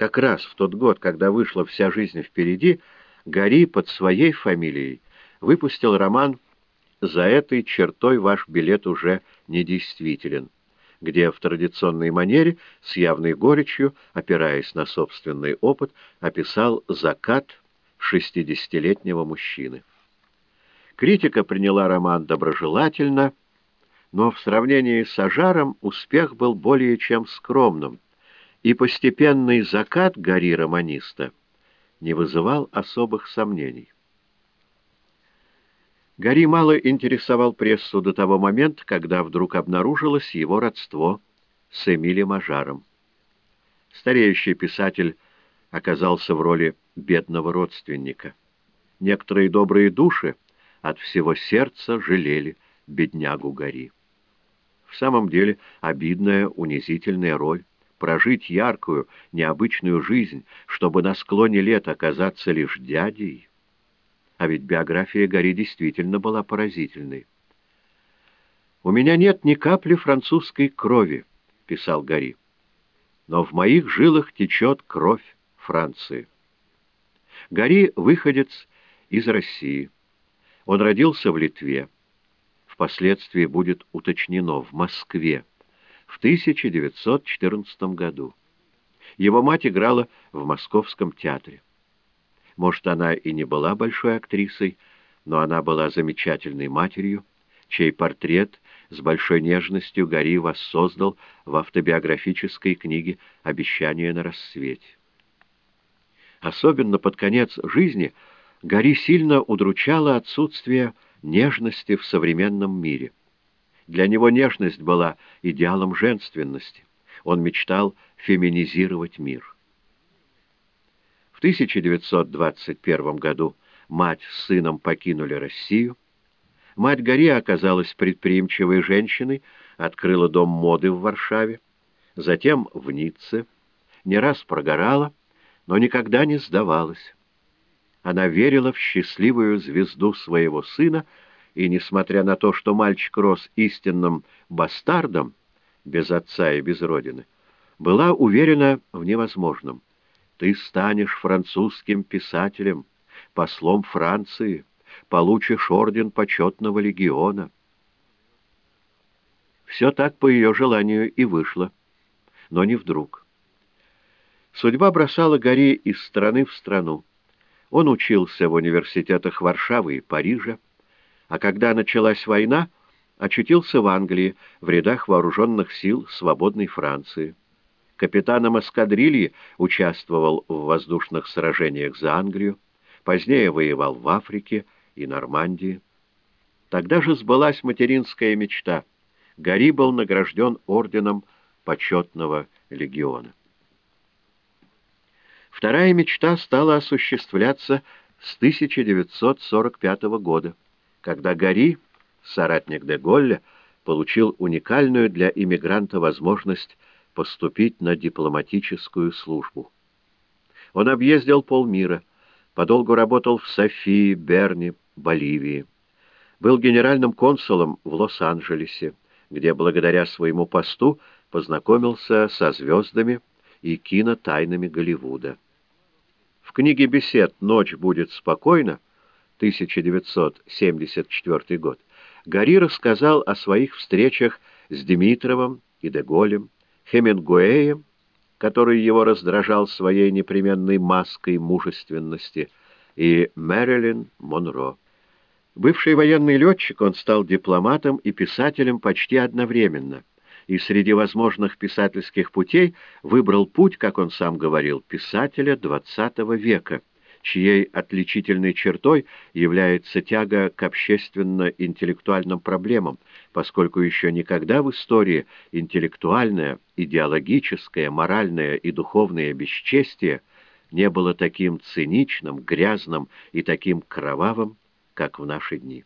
Как раз в тот год, когда вышла «Вся жизнь впереди», Гори под своей фамилией выпустил роман «За этой чертой ваш билет уже недействителен», где в традиционной манере, с явной горечью, опираясь на собственный опыт, описал закат шестидесятилетнего мужчины. Критика приняла роман доброжелательно, но в сравнении с «Ажаром» успех был более чем скромным, и постепенный закат гори романиста не вызывал особых сомнений. Гори мало интересовал прессу до того момента, когда вдруг обнаружилось его родство с Эмилем Ажаром. Стареющий писатель оказался в роли бедного родственника. Некоторые добрые души от всего сердца жалели беднягу Гори. В самом деле обидная, унизительная роль. Прожить яркую, необычную жизнь, чтобы на склоне лет оказаться лишь дядей. А ведь биография Гори действительно была поразительной. «У меня нет ни капли французской крови», — писал Гори. «Но в моих жилах течет кровь Франции». Гори — выходец из России. Он родился в Литве. Впоследствии будет уточнено в Москве в 1914 году. Его мать играла в Московском театре. Может, она и не была большой актрисой, но она была замечательной матерью, чей портрет с большой нежностью Гори воссоздал в автобиографической книге «Обещание на рассвете». Особенно под конец жизни Гори сильно удручало отсутствие нежности в современном мире. Для него нежность была идеалом женственности. Он мечтал феминизировать мир. В 1921 году мать с сыном покинули Россию. Мать Гори оказалась предприимчивой женщиной, открыла дом моды в Варшаве, затем в Ницце, не раз прогорала, но никогда не сдавалась. Она верила в счастливую звезду своего сына, и, несмотря на то, что мальчик рос истинным бастардом, без отца и без родины, была уверена в невозможном. Ты станешь французским писателем, послом Франции, получишь орден почетного легиона. Все так по ее желанию и вышло, но не вдруг. Судьба бросала Гори из страны в страну. Он учился в университетах Варшавы и Парижа, а когда началась война, очутился в Англии в рядах вооруженных сил свободной Франции. Капитаном эскадрильи участвовал в воздушных сражениях за Англию, позднее воевал в Африке и Нормандии. Тогда же сбылась материнская мечта. Гори был награжден орденом почетного легиона. Вторая мечта стала осуществляться с 1945 года, когда Гори, соратник де Голля, получил уникальную для иммигранта возможность поступить на дипломатическую службу. Он объездил полмира, подолгу работал в Софии, Берне, Боливии. Был генеральным консулом в Лос-Анджелесе, где благодаря своему посту познакомился со звездами и кинотайнами Голливуда. В книге бесед «Ночь будет спокойна» 1974 год Гори рассказал о своих встречах с Димитровым и Деголем, Хемингуэем, который его раздражал своей непременной маской мужественности, и Мэрилин Монро. Бывший военный летчик, он стал дипломатом и писателем почти одновременно — и среди возможных писательских путей выбрал путь, как он сам говорил, писателя XX века, чьей отличительной чертой является тяга к общественно-интеллектуальным проблемам, поскольку еще никогда в истории интеллектуальное, идеологическое, моральное и духовное бесчестие не было таким циничным, грязным и таким кровавым, как в наши дни.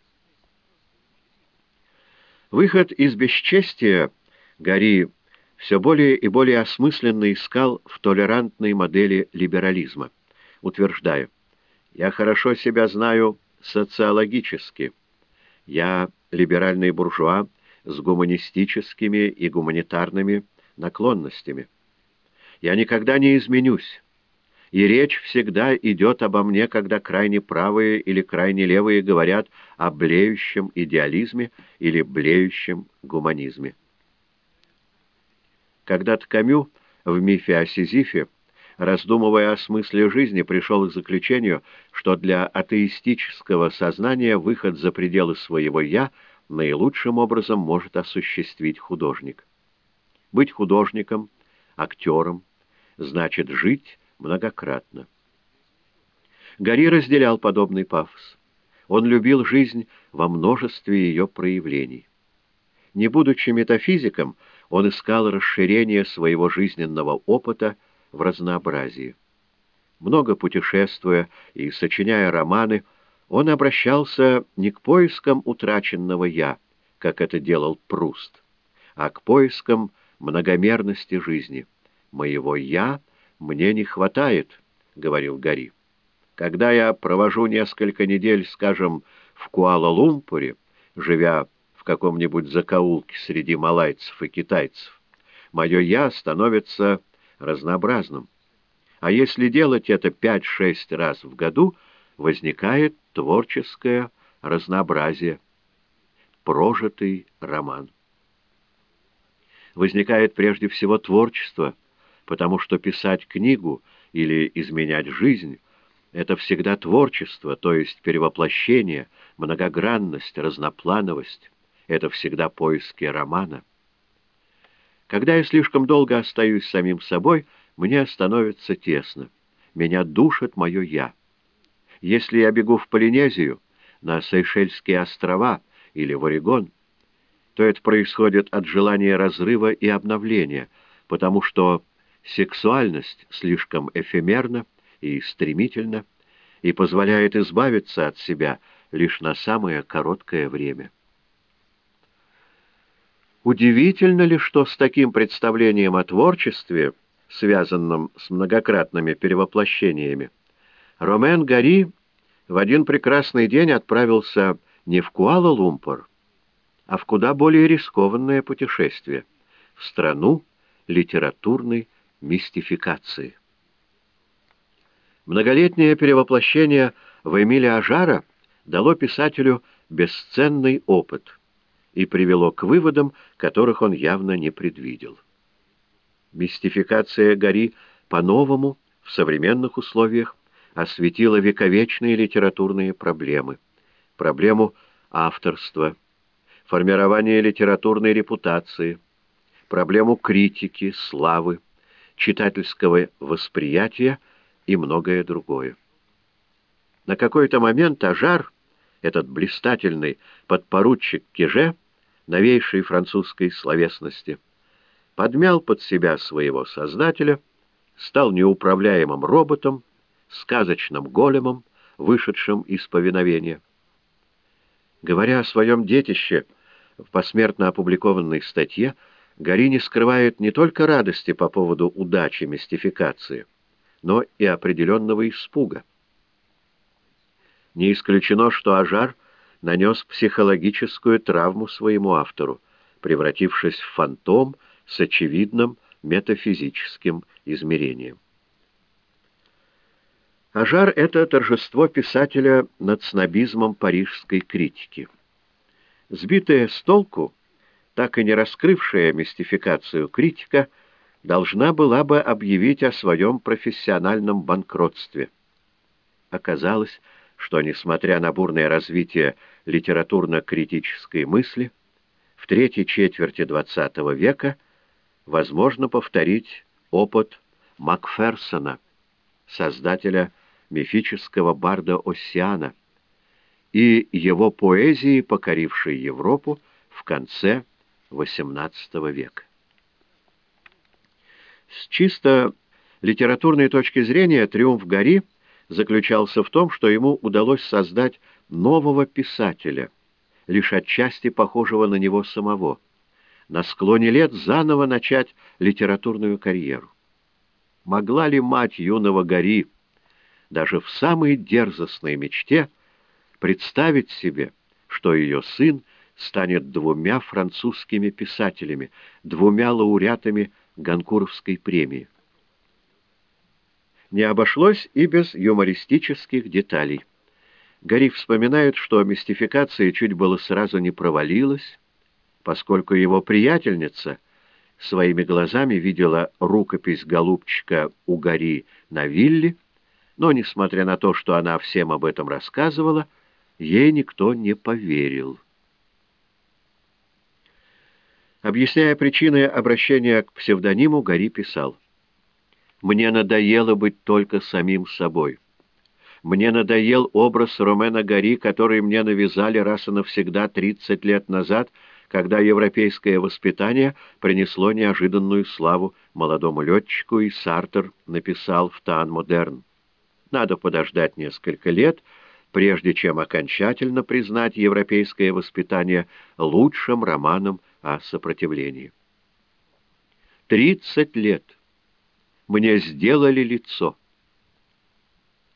Выход из бесчестия — Гори все более и более осмысленно искал в толерантной модели либерализма, утверждая, «Я хорошо себя знаю социологически. Я либеральный буржуа с гуманистическими и гуманитарными наклонностями. Я никогда не изменюсь, И речь всегда идет обо мне, когда крайне правые или крайне левые говорят о блеющем идеализме или блеющем гуманизме. Когда-то Камю в мифе о Сизифе, раздумывая о смысле жизни, пришел к заключению, что для атеистического сознания выход за пределы своего «я» наилучшим образом может осуществить художник. Быть художником, актером, значит жить многократно. Гори разделял подобный пафос. Он любил жизнь во множестве ее проявлений. Не будучи метафизиком, он искал расширение своего жизненного опыта в разнообразии. Много путешествуя и сочиняя романы, он обращался не к поискам утраченного «я», как это делал Пруст, а к поискам многомерности жизни. «Моего «я» мне не хватает», — говорил Гарри. «Когда я провожу несколько недель, скажем, в Куала-Лумпуре, живя в каком-нибудь закоулке среди малайцев и китайцев, мое «я» становится разнообразным. А если делать это пять-шесть раз в году, возникает творческое разнообразие, прожитый роман. Возникает прежде всего творчество, потому что писать книгу или изменять жизнь — это всегда творчество, то есть перевоплощение, многогранность, разноплановость. Это всегда поиски романа. Когда я слишком долго остаюсь самим собой, мне становится тесно. Меня душит мое «я». Если я бегу в Полинезию, на Сейшельские острова или в Орегон, то это происходит от желания разрыва и обновления, потому что сексуальность слишком эфемерна и стремительна и позволяет избавиться от себя лишь на самое короткое время. Удивительно ли, что с таким представлением о творчестве, связанном с многократными перевоплощениями, Ромен Гари в один прекрасный день отправился не в Куала-Лумпур, а в куда более рискованное путешествие — в страну литературной мистификации. Многолетнее перевоплощение в Эмиля Ажара дало писателю бесценный опыт — и привело к выводам, которых он явно не предвидел. Мистификация Гори по-новому, в современных условиях, осветила вековечные литературные проблемы. Проблему авторства, формирования литературной репутации, проблему критики, славы, читательского восприятия и многое другое. На какой-то момент Ажар, этот блистательный подпоручик Кеже, новейшей французской словесности, подмял под себя своего создателя, стал неуправляемым роботом, сказочным големом, вышедшим из повиновения. Говоря о своем детище в посмертно опубликованной статье, Гарини скрывает не только радости по поводу удачи мистификации, но и определенного испуга. Не исключено, что Ажар — нанес психологическую травму своему автору, превратившись в фантом с очевидным метафизическим измерением. Ажар — это торжество писателя над снобизмом парижской критики. Сбитая с толку, так и не раскрывшая мистификацию критика, должна была бы объявить о своем профессиональном банкротстве. Оказалось, что, несмотря на бурное развитие литературно-критической мысли, в третьей четверти XX века возможно повторить опыт Макферсона, создателя мифического барда Оссиана, и его поэзии, покорившей Европу в конце XVIII века. С чисто литературной точки зрения «Триумф Гори» заключался в том, что ему удалось создать нового писателя, лишь отчасти похожего на него самого, на склоне лет заново начать литературную карьеру. Могла ли мать юного Гори даже в самой дерзостной мечте представить себе, что ее сын станет двумя французскими писателями, двумя лауреатами Ганкуровской премии? Не обошлось и без юмористических деталей. Гори вспоминает, что мистификация чуть было сразу не провалилась, поскольку его приятельница своими глазами видела рукопись голубчика у Гори на вилле, но, несмотря на то, что она всем об этом рассказывала, ей никто не поверил. Объясняя причины обращения к псевдониму, Гори писал. Мне надоело быть только самим собой. Мне надоел образ Ромена Гори, который мне навязали раз и навсегда 30 лет назад, когда европейское воспитание принесло неожиданную славу молодому летчику, и Сартер написал в «Тан Модерн». Надо подождать несколько лет, прежде чем окончательно признать европейское воспитание лучшим романом о сопротивлении. Тридцать лет мне сделали лицо.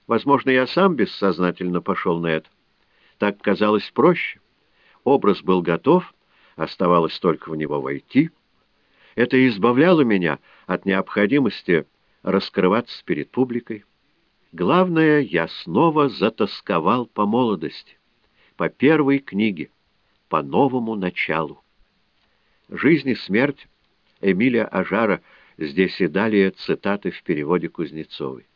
Возможно, я сам бессознательно пошел на это. Так казалось проще. Образ был готов, оставалось только в него войти. Это избавляло меня от необходимости раскрываться перед публикой. Главное, я снова затасковал по молодости, по первой книге, по новому началу. «Жизнь и смерть» Эмилия Ажара — Здесь и далее цитаты в переводе Кузнецовой.